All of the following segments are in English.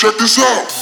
Check this out.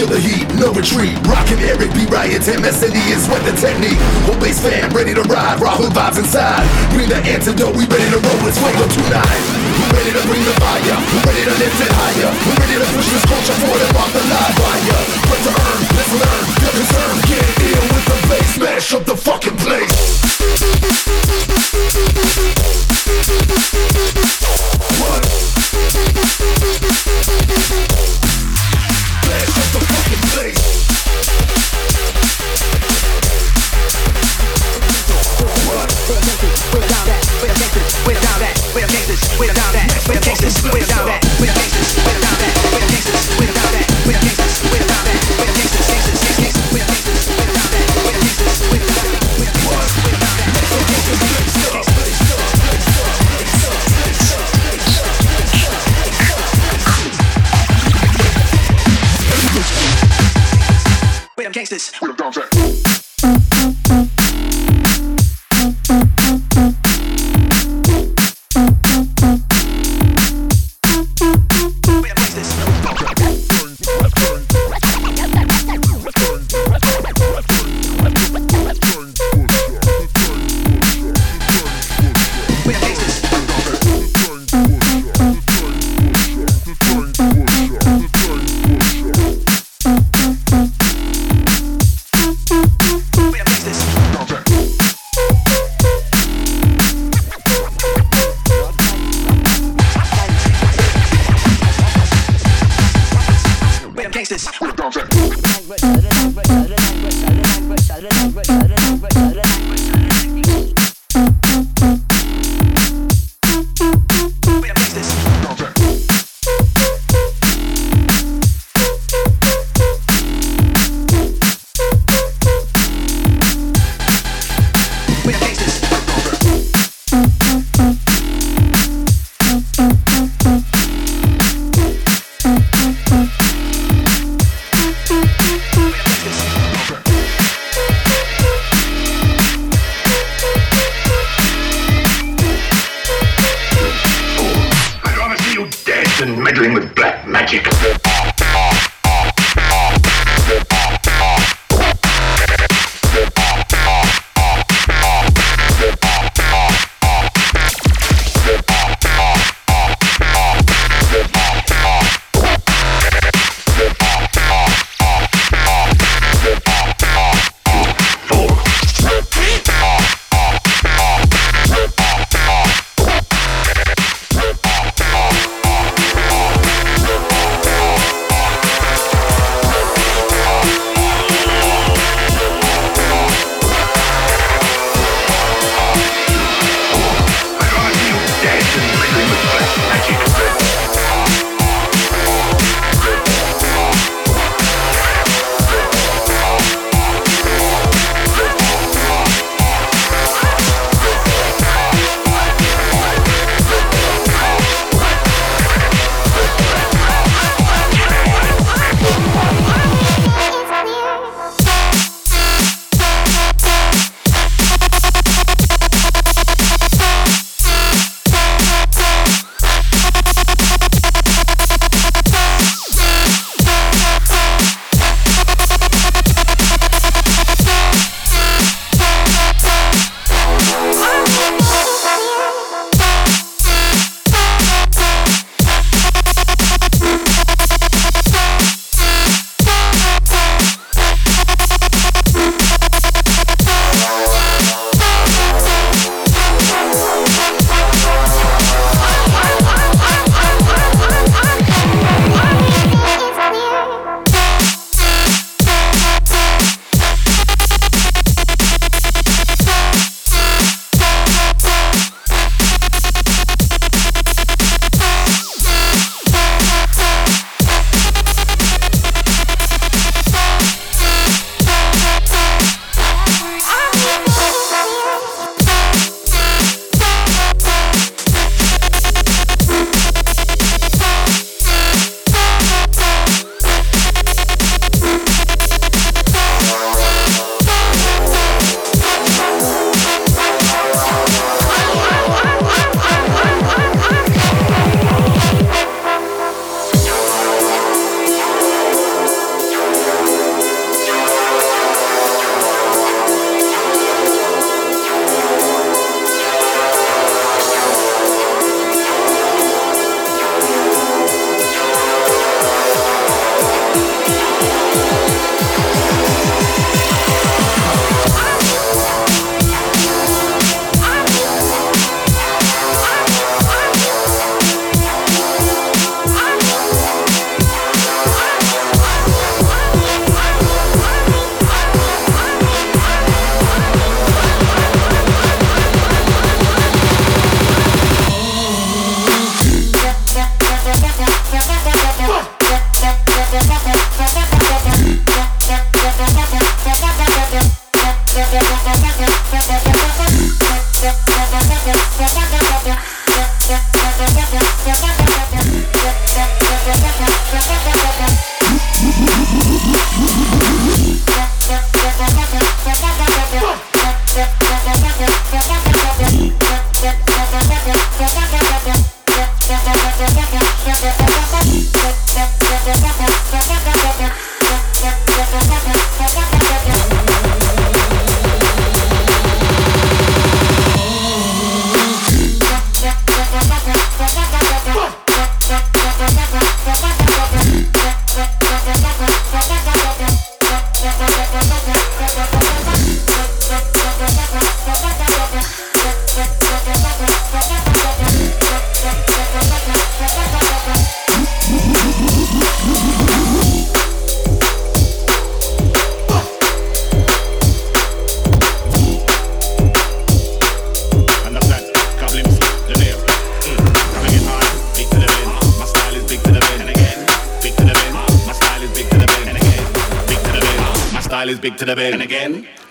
Feel the heat, no retreat. Rocking Eric B. Ryan's MSN. the antidote, we ready to roll, It's way. Up tonight Who ready to bring the fire, We ready to lift it higher,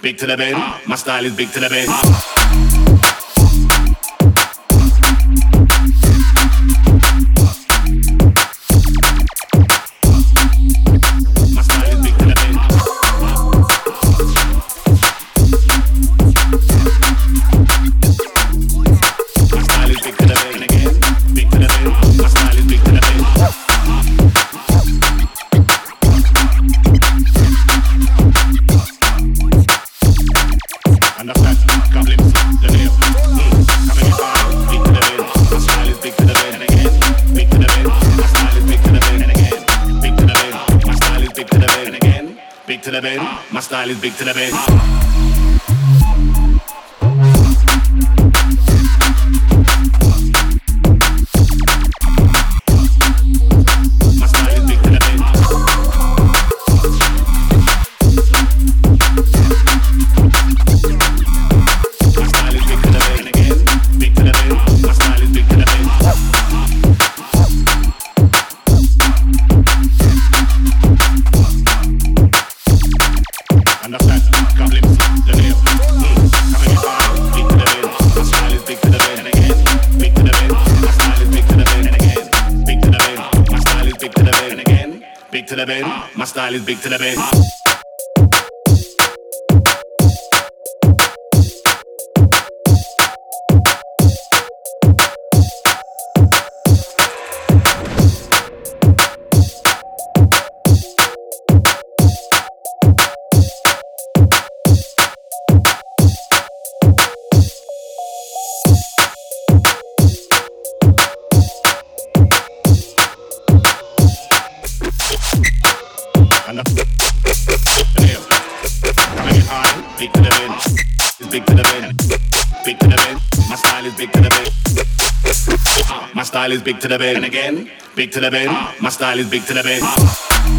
big to the. My style is big to the bed. Style big to the bed. Is big to the bend. Style is big to the bed. And again, big to the bed. Ah. My style is big to the bed. Ah.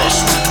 trust me.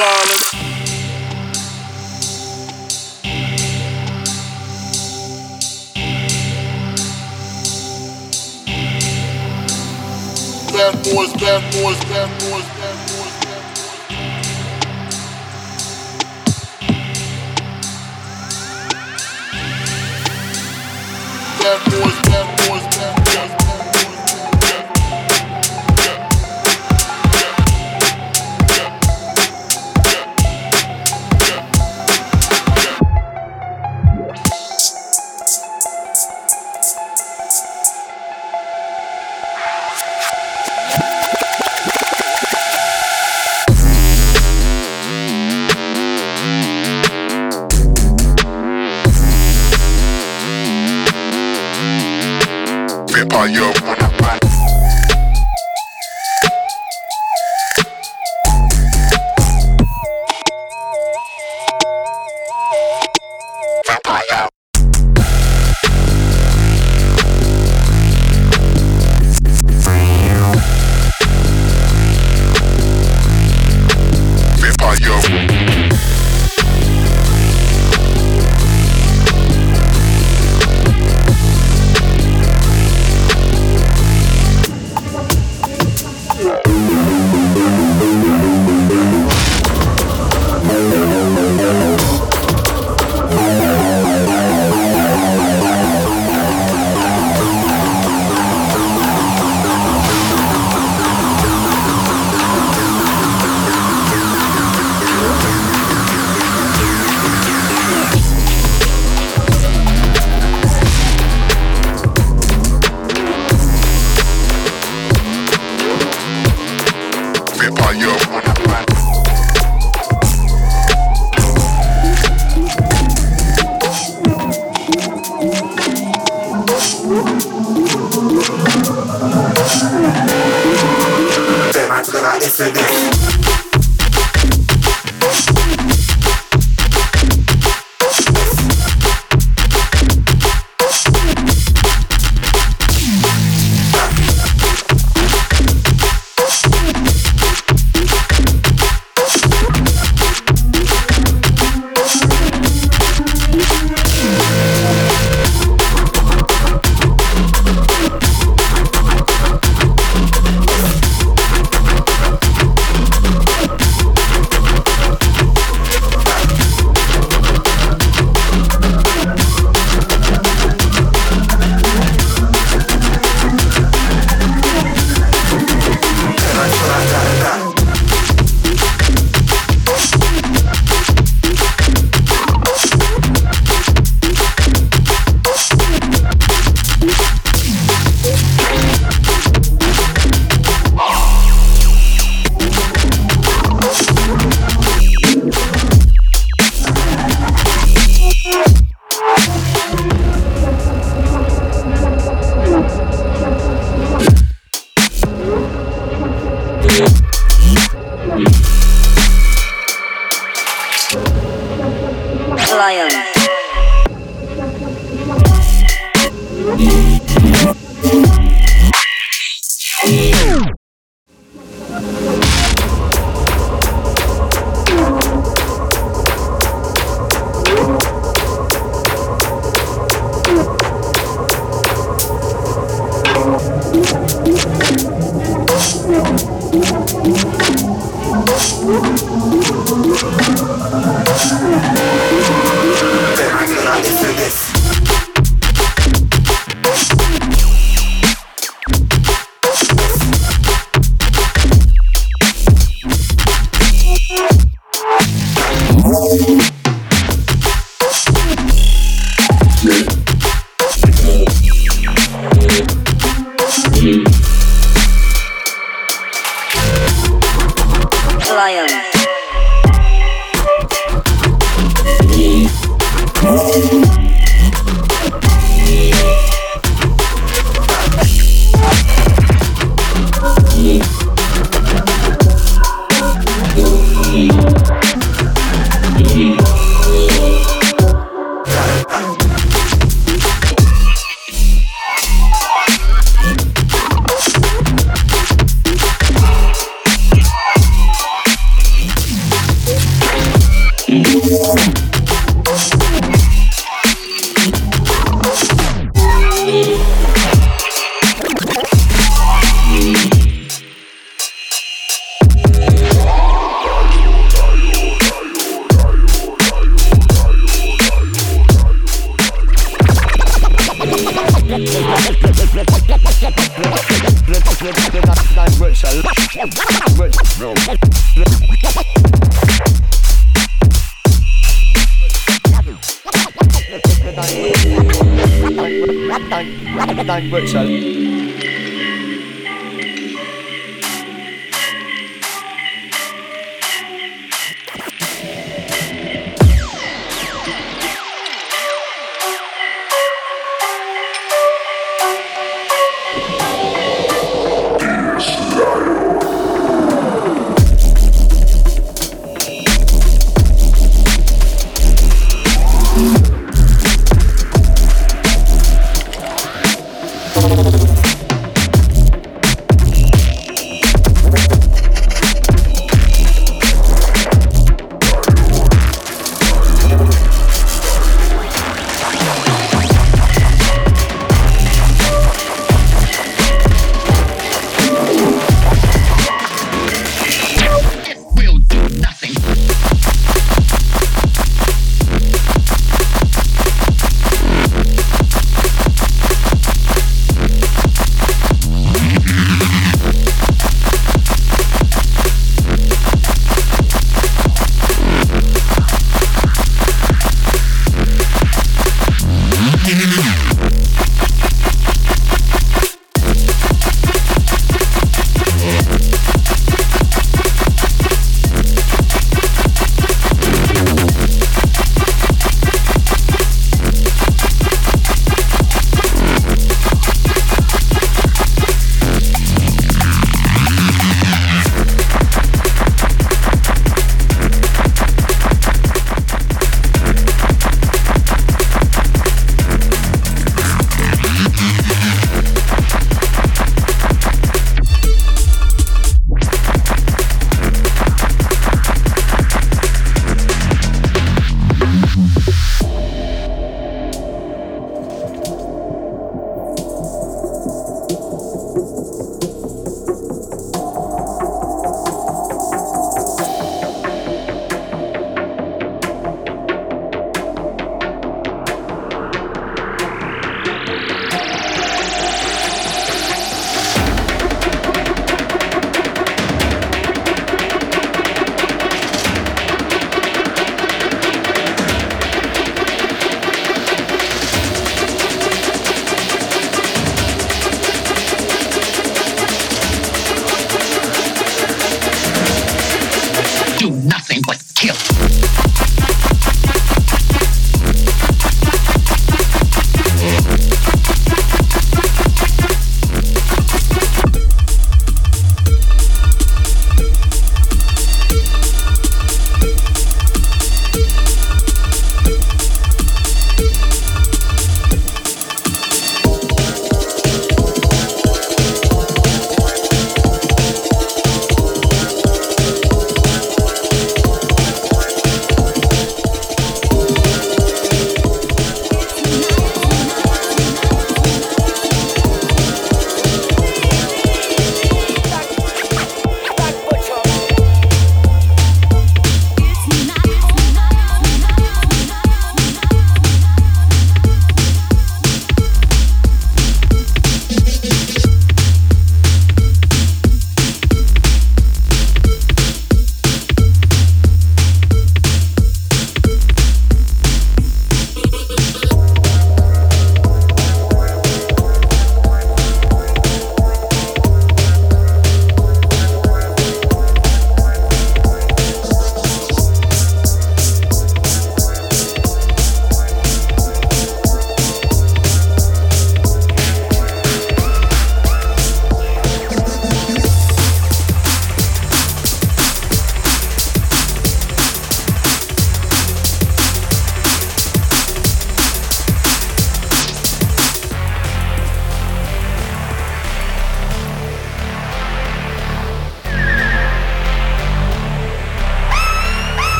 ballin'.